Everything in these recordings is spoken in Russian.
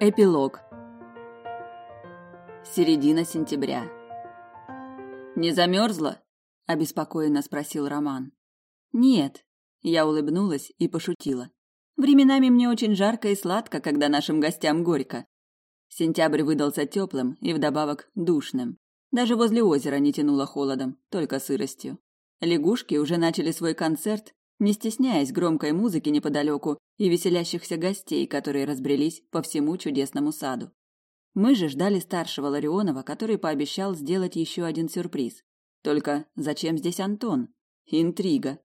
Эпилог. Середина сентября. Не замерзла? обеспокоенно спросил Роман. Нет, я улыбнулась и пошутила. Временами мне очень жарко и сладко, когда нашим гостям горько. Сентябрь выдался теплым и вдобавок душным. Даже возле озера не тянуло холодом, только сыростью. Лягушки уже начали свой концерт, не стесняясь громкой музыки неподалеку и веселящихся гостей, которые разбрелись по всему чудесному саду. Мы же ждали старшего Ларионова, который пообещал сделать еще один сюрприз. Только зачем здесь Антон? Интрига.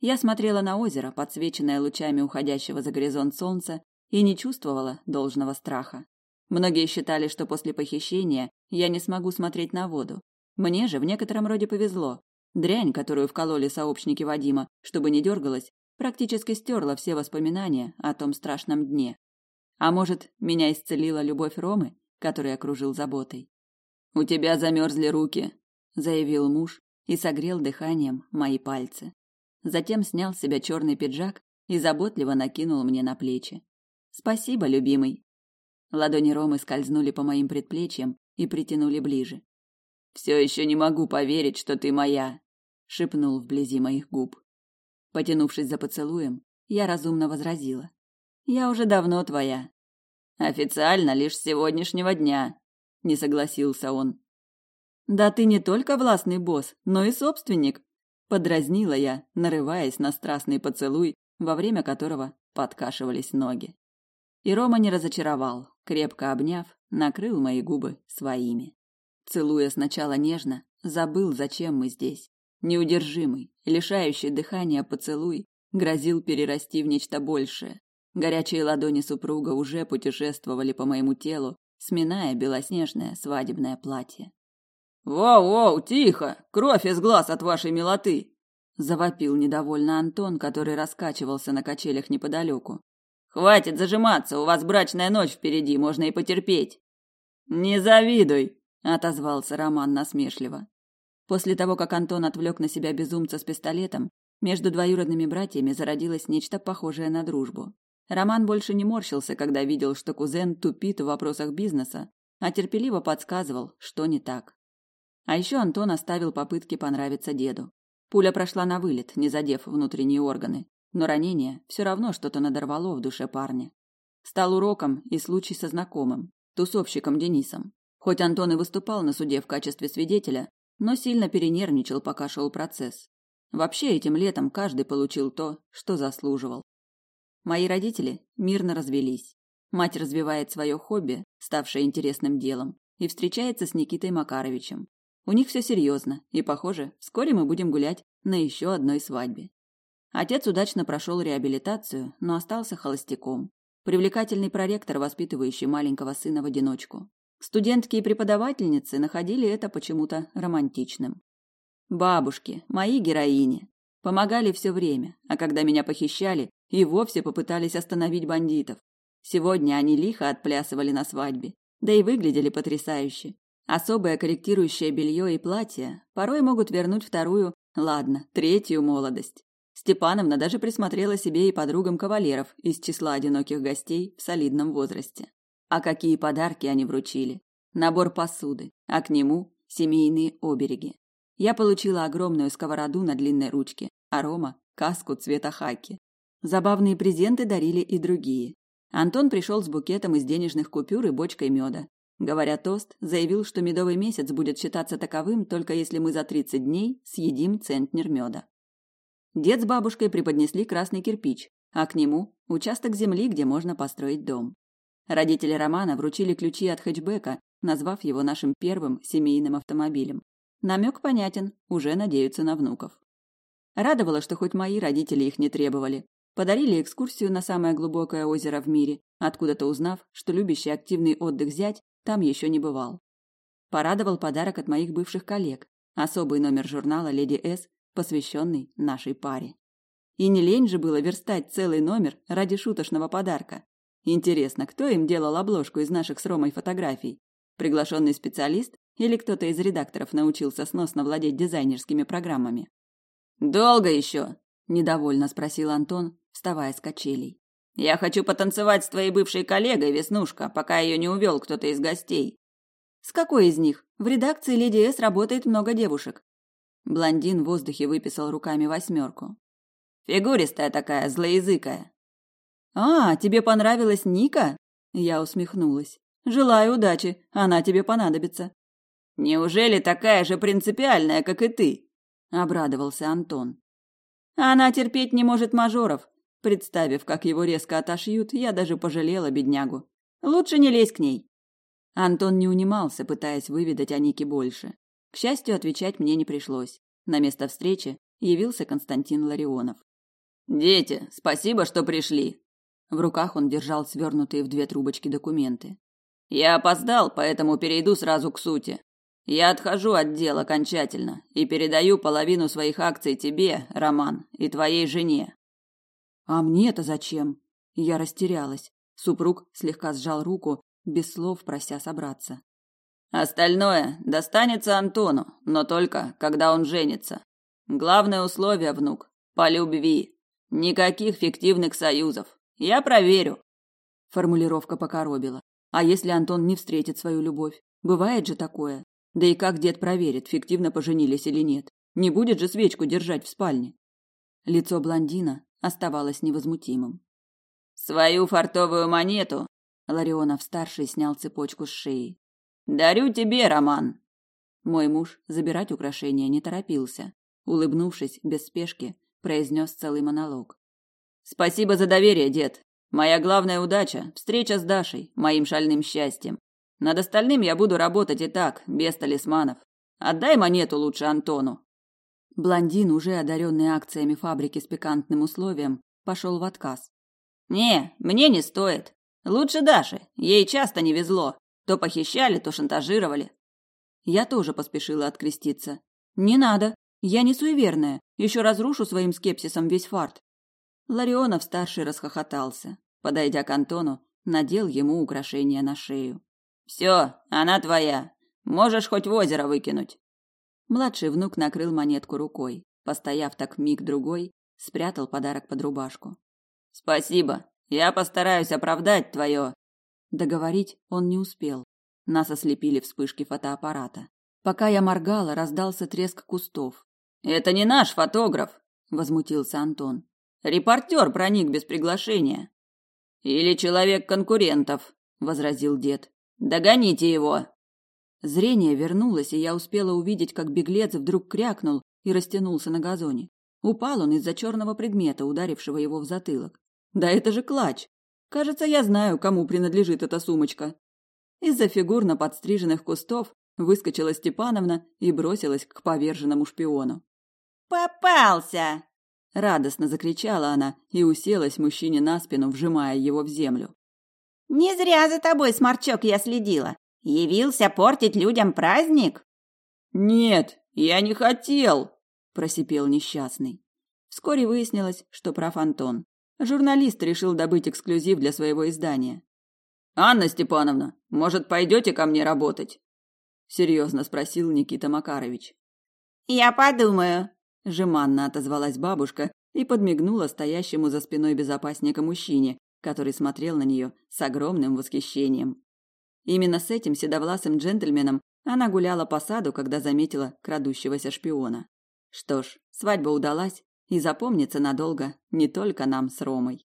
Я смотрела на озеро, подсвеченное лучами уходящего за горизонт солнца, и не чувствовала должного страха. Многие считали, что после похищения я не смогу смотреть на воду. Мне же в некотором роде повезло. Дрянь, которую вкололи сообщники Вадима, чтобы не дергалась, практически стерла все воспоминания о том страшном дне. А может, меня исцелила любовь Ромы, который окружил заботой. «У тебя замерзли руки», — заявил муж и согрел дыханием мои пальцы. Затем снял с себя черный пиджак и заботливо накинул мне на плечи. «Спасибо, любимый». Ладони Ромы скользнули по моим предплечьям и притянули ближе. «Все еще не могу поверить, что ты моя», шепнул вблизи моих губ. Потянувшись за поцелуем, я разумно возразила: "Я уже давно твоя". "Официально лишь с сегодняшнего дня", не согласился он. "Да ты не только властный босс, но и собственник", подразнила я, нарываясь на страстный поцелуй, во время которого подкашивались ноги. И Рома не разочаровал, крепко обняв, накрыл мои губы своими. Целуя сначала нежно, забыл, зачем мы здесь. Неудержимый, лишающий дыхания поцелуй грозил перерасти в нечто большее. Горячие ладони супруга уже путешествовали по моему телу, сминая белоснежное свадебное платье. «Воу-воу, тихо! Кровь из глаз от вашей милоты!» Завопил недовольно Антон, который раскачивался на качелях неподалеку. «Хватит зажиматься, у вас брачная ночь впереди, можно и потерпеть!» «Не завидуй!» — отозвался Роман насмешливо. После того, как Антон отвлек на себя безумца с пистолетом, между двоюродными братьями зародилось нечто похожее на дружбу. Роман больше не морщился, когда видел, что кузен тупит в вопросах бизнеса, а терпеливо подсказывал, что не так. А еще Антон оставил попытки понравиться деду. Пуля прошла на вылет, не задев внутренние органы, но ранение все равно что-то надорвало в душе парня. Стал уроком и случай со знакомым, тусовщиком Денисом. Хоть Антон и выступал на суде в качестве свидетеля, но сильно перенервничал, пока шел процесс. Вообще этим летом каждый получил то, что заслуживал. Мои родители мирно развелись. Мать развивает свое хобби, ставшее интересным делом, и встречается с Никитой Макаровичем. У них все серьезно, и, похоже, вскоре мы будем гулять на еще одной свадьбе. Отец удачно прошел реабилитацию, но остался холостяком. Привлекательный проректор, воспитывающий маленького сына в одиночку. Студентки и преподавательницы находили это почему-то романтичным. Бабушки, мои героини, помогали все время, а когда меня похищали, и вовсе попытались остановить бандитов. Сегодня они лихо отплясывали на свадьбе, да и выглядели потрясающе. Особое корректирующее белье и платье порой могут вернуть вторую, ладно, третью молодость. Степановна даже присмотрела себе и подругам кавалеров из числа одиноких гостей в солидном возрасте. А какие подарки они вручили? Набор посуды, а к нему семейные обереги. Я получила огромную сковороду на длинной ручке, а Рома – каску цвета хаки. Забавные презенты дарили и другие. Антон пришел с букетом из денежных купюр и бочкой меда. Говоря тост, заявил, что медовый месяц будет считаться таковым, только если мы за 30 дней съедим центнер меда. Дед с бабушкой преподнесли красный кирпич, а к нему – участок земли, где можно построить дом. Родители Романа вручили ключи от хэтчбека, назвав его нашим первым семейным автомобилем. Намек понятен, уже надеются на внуков. Радовало, что хоть мои родители их не требовали. Подарили экскурсию на самое глубокое озеро в мире, откуда-то узнав, что любящий активный отдых зять там еще не бывал. Порадовал подарок от моих бывших коллег, особый номер журнала «Леди С», посвященный нашей паре. И не лень же было верстать целый номер ради шуточного подарка. Интересно, кто им делал обложку из наших с Ромой фотографий? Приглашенный специалист или кто-то из редакторов научился сносно владеть дизайнерскими программами? «Долго еще?» – недовольно спросил Антон, вставая с качелей. Я хочу потанцевать с твоей бывшей коллегой, Веснушка, пока ее не увел кто-то из гостей. С какой из них? В редакции Леди С работает много девушек. Блондин в воздухе выписал руками восьмерку. Фигуристая такая, злоязыкая. А, тебе понравилась Ника? Я усмехнулась. Желаю удачи, она тебе понадобится. Неужели такая же принципиальная, как и ты? обрадовался Антон. Она терпеть не может мажоров. Представив, как его резко отошьют, я даже пожалела беднягу. Лучше не лезь к ней. Антон не унимался, пытаясь выведать о Нике больше. К счастью, отвечать мне не пришлось. На место встречи явился Константин Ларионов. «Дети, спасибо, что пришли!» В руках он держал свернутые в две трубочки документы. «Я опоздал, поэтому перейду сразу к сути. Я отхожу от дел окончательно и передаю половину своих акций тебе, Роман, и твоей жене. А мне-то зачем? Я растерялась. Супруг слегка сжал руку, без слов прося собраться. Остальное достанется Антону, но только когда он женится. Главное условие, внук, по любви. Никаких фиктивных союзов. Я проверю. Формулировка покоробила. А если Антон не встретит свою любовь? Бывает же такое. Да и как дед проверит, фиктивно поженились или нет? Не будет же свечку держать в спальне. Лицо блондина оставалось невозмутимым. Свою фартовую монету, Ларионов старший снял цепочку с шеи. Дарю тебе, Роман. Мой муж забирать украшения не торопился. Улыбнувшись без спешки, произнес целый монолог. Спасибо за доверие, дед. Моя главная удача встреча с Дашей, моим шальным счастьем. Над остальным я буду работать и так, без талисманов. Отдай монету лучше Антону. Блондин, уже одаренный акциями фабрики с пикантным условием, пошел в отказ. Не, мне не стоит. Лучше Даше. Ей часто не везло. То похищали, то шантажировали. Я тоже поспешила откреститься. Не надо. Я не суеверная. Еще разрушу своим скепсисом весь фарт. Ларионов старший расхохотался. Подойдя к Антону, надел ему украшение на шею. Все, она твоя. Можешь хоть в озеро выкинуть. Младший внук накрыл монетку рукой, постояв так миг другой, спрятал подарок под рубашку. Спасибо. Я постараюсь оправдать твое. Договорить он не успел. Нас ослепили вспышки фотоаппарата. Пока я моргала, раздался треск кустов. Это не наш фотограф, возмутился Антон. Репортер проник без приглашения. Или человек конкурентов, возразил дед. Догоните его. Зрение вернулось, и я успела увидеть, как беглец вдруг крякнул и растянулся на газоне. Упал он из-за черного предмета, ударившего его в затылок. Да это же клатч. Кажется, я знаю, кому принадлежит эта сумочка. Из-за фигурно подстриженных кустов выскочила Степановна и бросилась к поверженному шпиону. Попался! Радостно закричала она и уселась мужчине на спину, вжимая его в землю. Не зря за тобой, сморчок, я следила. Явился портить людям праздник? Нет, я не хотел, просипел несчастный. Вскоре выяснилось, что прав Антон. Журналист решил добыть эксклюзив для своего издания. Анна Степановна, может, пойдете ко мне работать? серьезно спросил Никита Макарович. Я подумаю, жеманно отозвалась бабушка и подмигнула стоящему за спиной безопасника мужчине, который смотрел на нее с огромным восхищением. Именно с этим седовласым джентльменом она гуляла по саду, когда заметила крадущегося шпиона. Что ж, свадьба удалась и запомнится надолго не только нам с Ромой.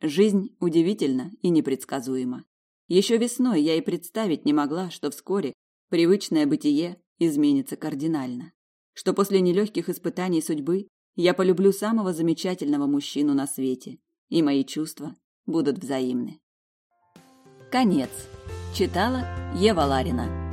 Жизнь удивительна и непредсказуема. Еще весной я и представить не могла, что вскоре привычное бытие изменится кардинально. Что после нелегких испытаний судьбы я полюблю самого замечательного мужчину на свете и мои чувства будут взаимны. Конец. Читала Ева Ларина.